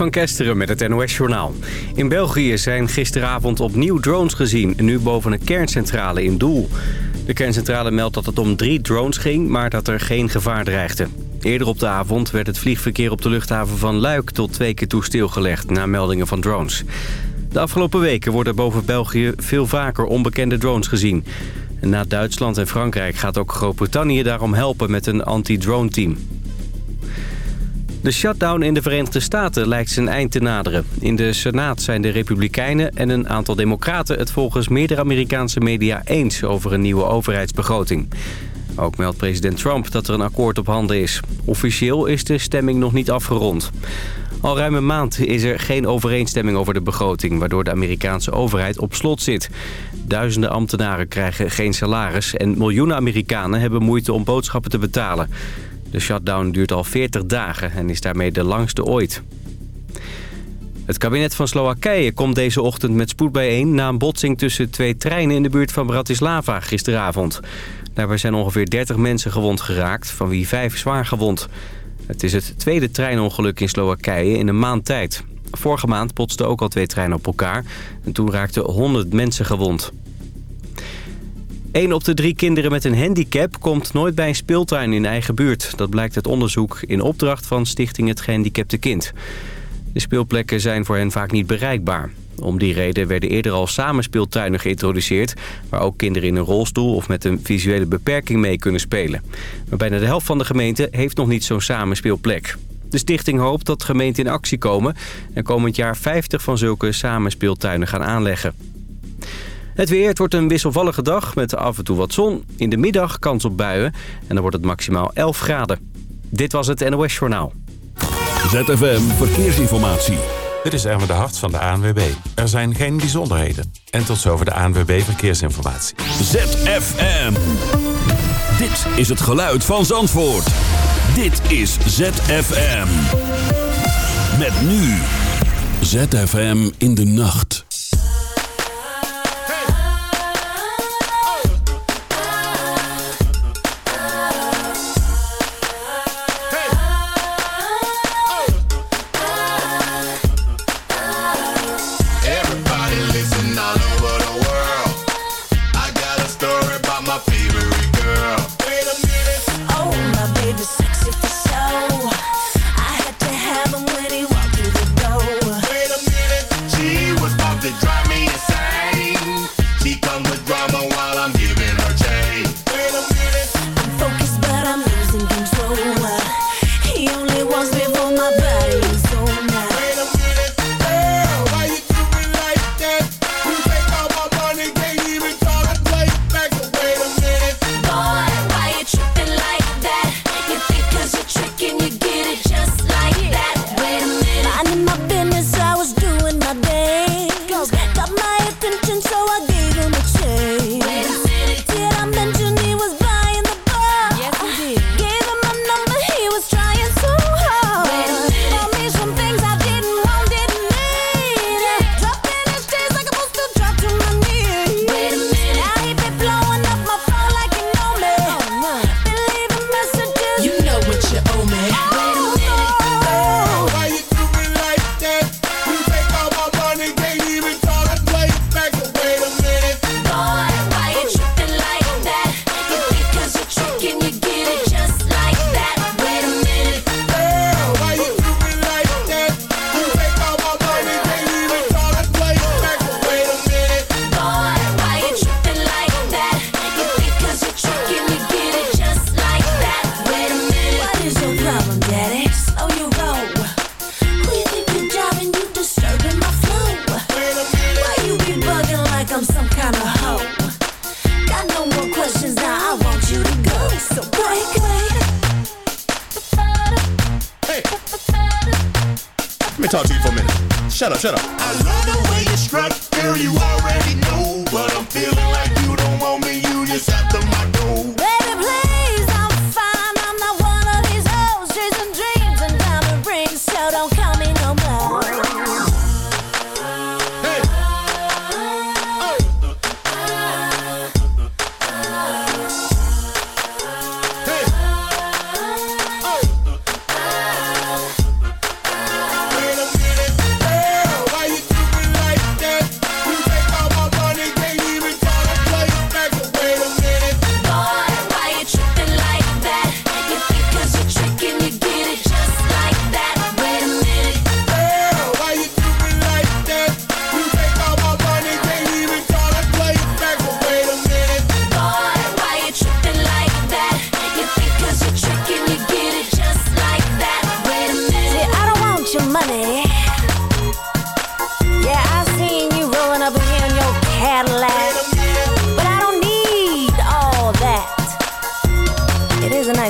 van Kesteren met het NOS-journaal. In België zijn gisteravond opnieuw drones gezien, nu boven een kerncentrale in Doel. De kerncentrale meldt dat het om drie drones ging, maar dat er geen gevaar dreigde. Eerder op de avond werd het vliegverkeer op de luchthaven van Luik tot twee keer toe stilgelegd na meldingen van drones. De afgelopen weken worden boven België veel vaker onbekende drones gezien. na Duitsland en Frankrijk gaat ook Groot-Brittannië daarom helpen met een anti-drone team. De shutdown in de Verenigde Staten lijkt zijn eind te naderen. In de Senaat zijn de Republikeinen en een aantal democraten... het volgens meerdere Amerikaanse media eens over een nieuwe overheidsbegroting. Ook meldt president Trump dat er een akkoord op handen is. Officieel is de stemming nog niet afgerond. Al ruim een maand is er geen overeenstemming over de begroting... waardoor de Amerikaanse overheid op slot zit. Duizenden ambtenaren krijgen geen salaris... en miljoenen Amerikanen hebben moeite om boodschappen te betalen. De shutdown duurt al 40 dagen en is daarmee de langste ooit. Het kabinet van Slowakije komt deze ochtend met spoed bijeen... na een botsing tussen twee treinen in de buurt van Bratislava gisteravond. Daarbij zijn ongeveer 30 mensen gewond geraakt, van wie vijf zwaar gewond. Het is het tweede treinongeluk in Slowakije in een maand tijd. Vorige maand botsten ook al twee treinen op elkaar... en toen raakten 100 mensen gewond. Een op de drie kinderen met een handicap komt nooit bij een speeltuin in eigen buurt. Dat blijkt uit onderzoek in opdracht van Stichting Het Gehandicapte Kind. De speelplekken zijn voor hen vaak niet bereikbaar. Om die reden werden eerder al samenspeeltuinen geïntroduceerd... waar ook kinderen in een rolstoel of met een visuele beperking mee kunnen spelen. Maar bijna de helft van de gemeente heeft nog niet zo'n samenspeelplek. De stichting hoopt dat gemeenten in actie komen... en komend jaar 50 van zulke samenspeeltuinen gaan aanleggen. Het weer, het wordt een wisselvallige dag met af en toe wat zon. In de middag kans op buien en dan wordt het maximaal 11 graden. Dit was het NOS Journaal. ZFM Verkeersinformatie. Dit is Erwin de Hart van de ANWB. Er zijn geen bijzonderheden. En tot zover de ANWB Verkeersinformatie. ZFM. Dit is het geluid van Zandvoort. Dit is ZFM. Met nu. ZFM in de nacht.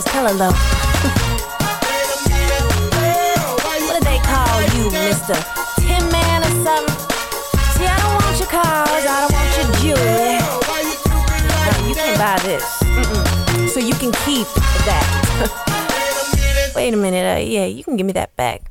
It is a nice color, what do they call you, Mr. Tin Man or something? See, I don't want your cars, I don't want your jewelry. Now, you can buy this. Mm -mm. So you can keep that. Wait a minute, uh, yeah, you can give me that back.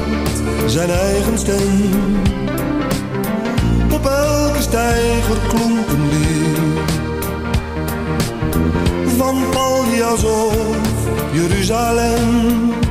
zijn eigen stem op elke stijger klonk een. Van Paljas of Jeruzalem.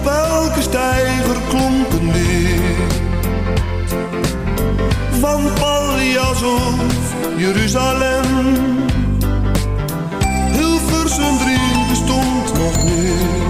op elke stijger klonk een lied. Van Paljas of Jeruzalem. Hilversum 3 bestond nog niet.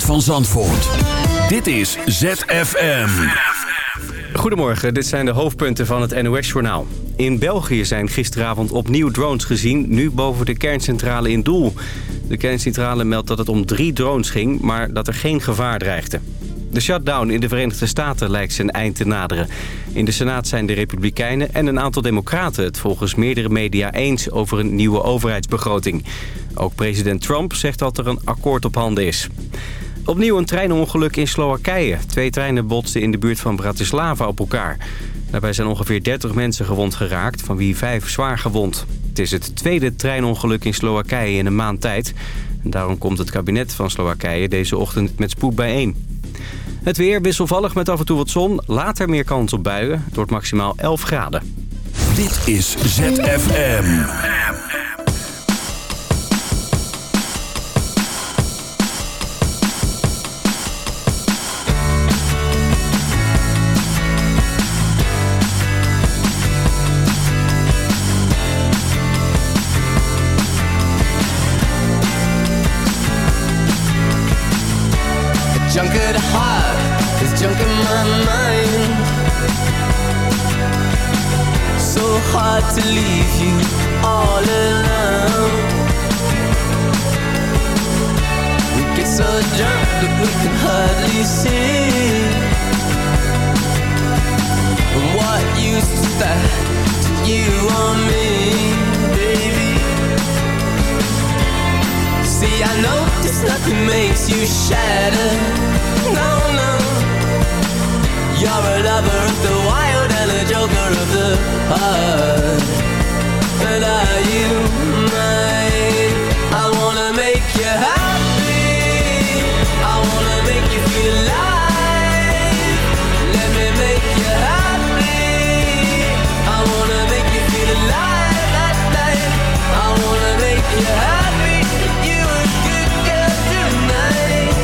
Van Zandvoort. Dit is ZFM. Goedemorgen, dit zijn de hoofdpunten van het NOS-journaal. In België zijn gisteravond opnieuw drones gezien, nu boven de kerncentrale in Doel. De kerncentrale meldt dat het om drie drones ging, maar dat er geen gevaar dreigde. De shutdown in de Verenigde Staten lijkt zijn eind te naderen. In de Senaat zijn de Republikeinen en een aantal Democraten... het volgens meerdere media eens over een nieuwe overheidsbegroting. Ook president Trump zegt dat er een akkoord op handen is. Opnieuw een treinongeluk in Slowakije. Twee treinen botsten in de buurt van Bratislava op elkaar. Daarbij zijn ongeveer 30 mensen gewond geraakt, van wie vijf zwaar gewond. Het is het tweede treinongeluk in Slowakije in een maand tijd. Daarom komt het kabinet van Slowakije deze ochtend met spoed bijeen. Het weer wisselvallig met af en toe wat zon. Later meer kans op buien. Het wordt maximaal 11 graden. Dit is ZFM. Hard to leave you all alone. We get so drunk that we can hardly see. What used to that to you or me, baby? See, I notice nothing makes you shatter. No, no. You're a lover of the wild and a joker of the heart And are you mine? I wanna make you happy. I wanna make you feel alive. Let me make you happy. I wanna make you feel alive night. I wanna make you happy. You a good girl tonight.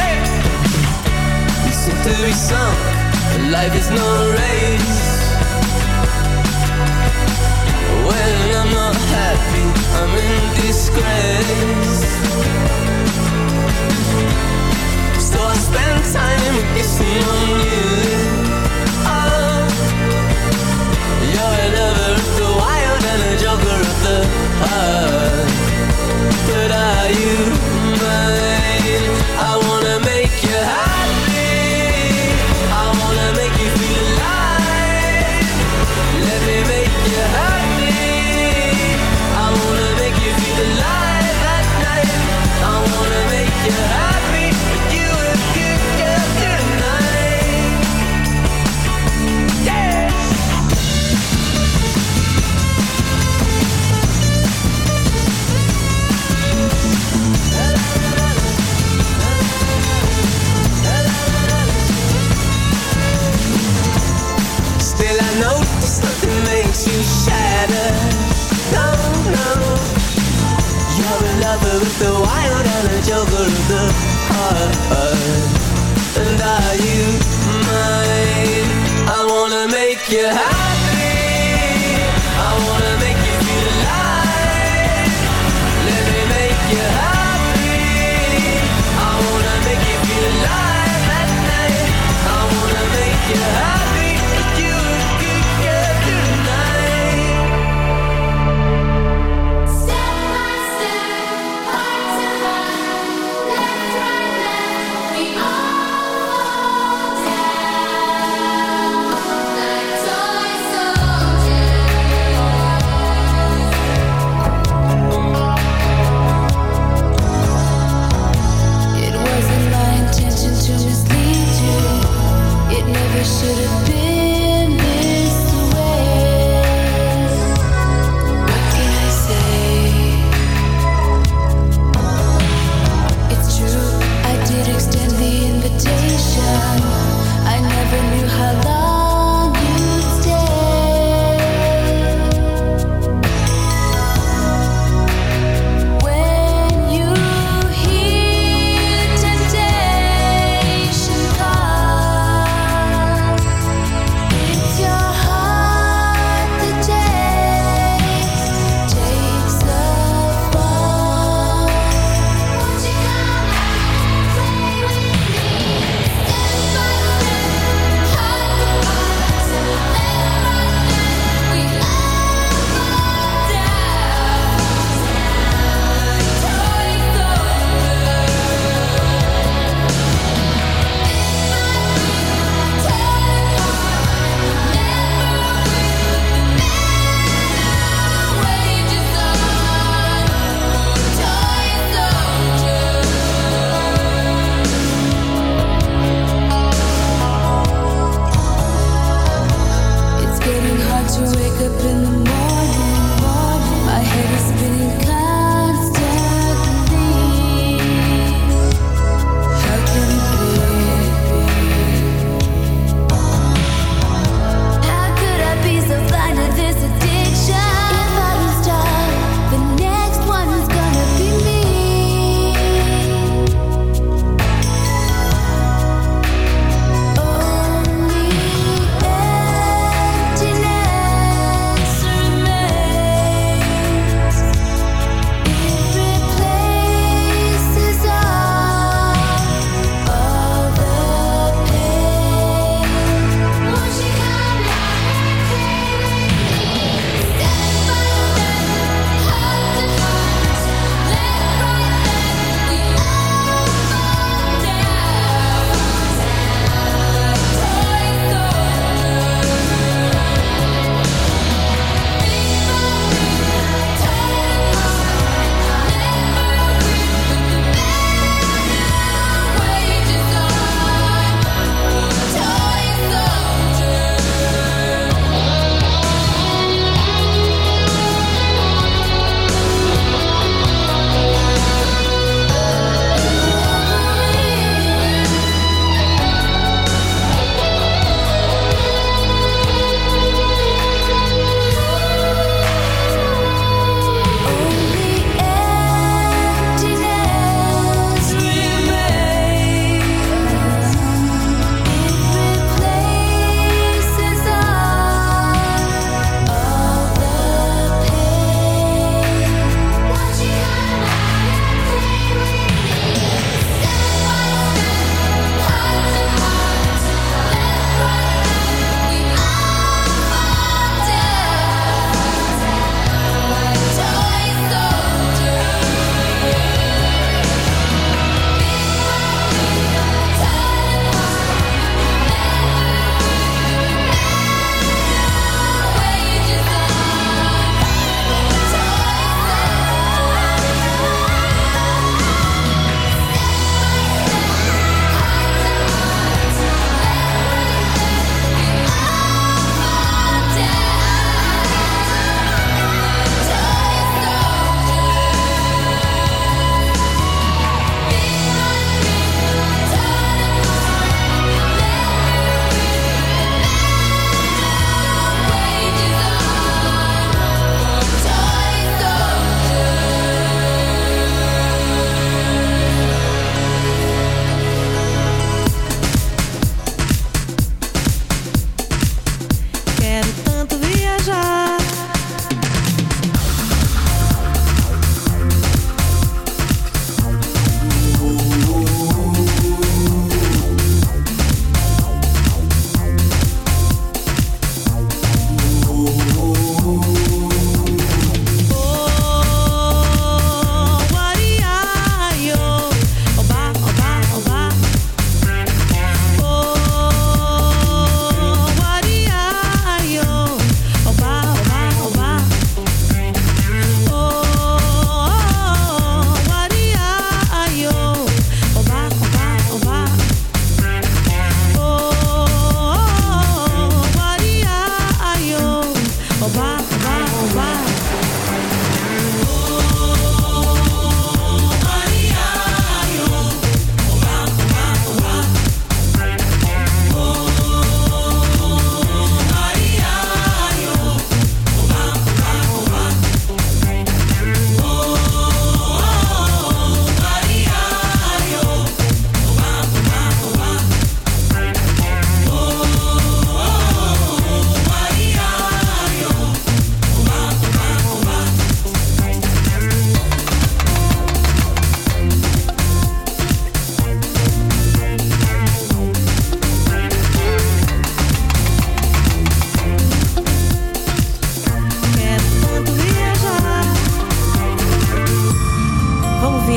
Hey! 800 life is no race. When I'm not happy, I'm in disgrace. So I spend time kissing on you. Oh, you're a lover of the wild and a joker of the heart.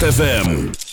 ZFM.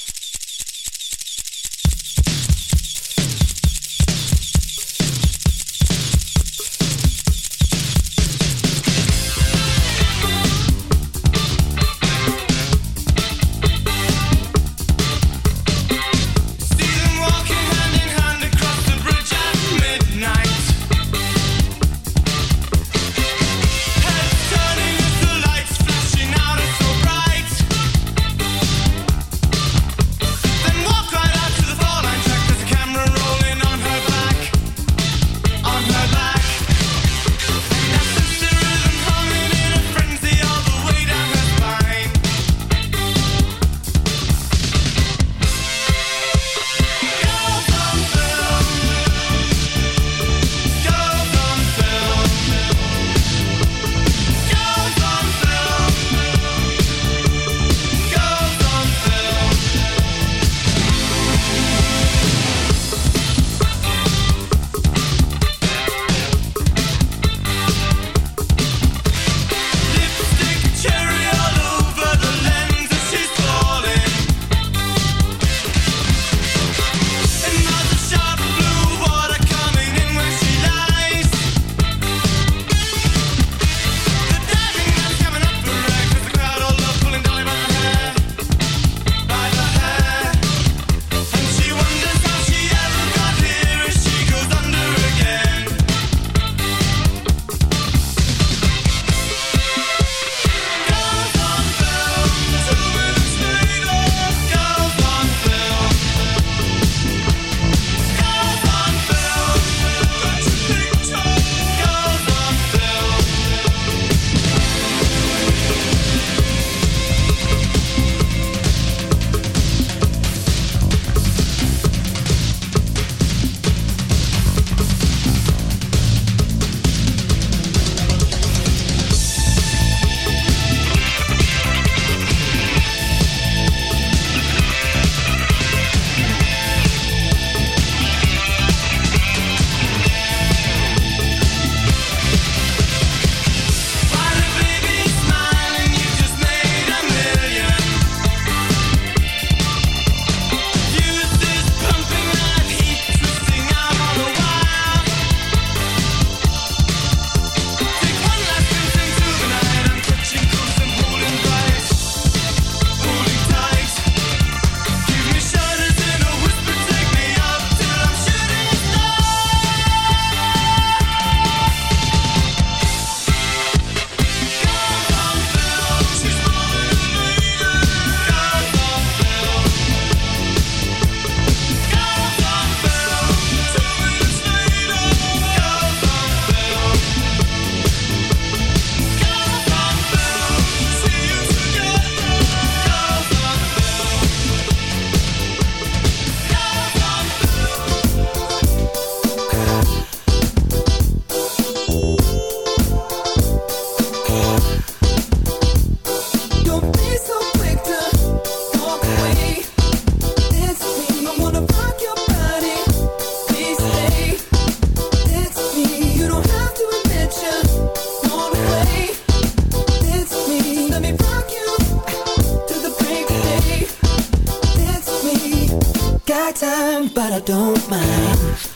but I don't mind.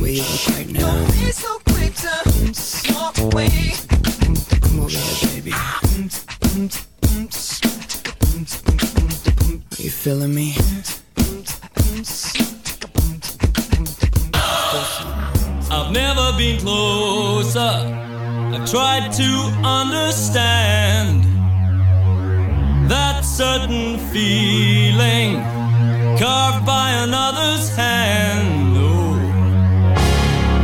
we are right now. So quick to away. Are you feeling me? I've never been closer. I've tried to understand that certain feeling carved by another's hand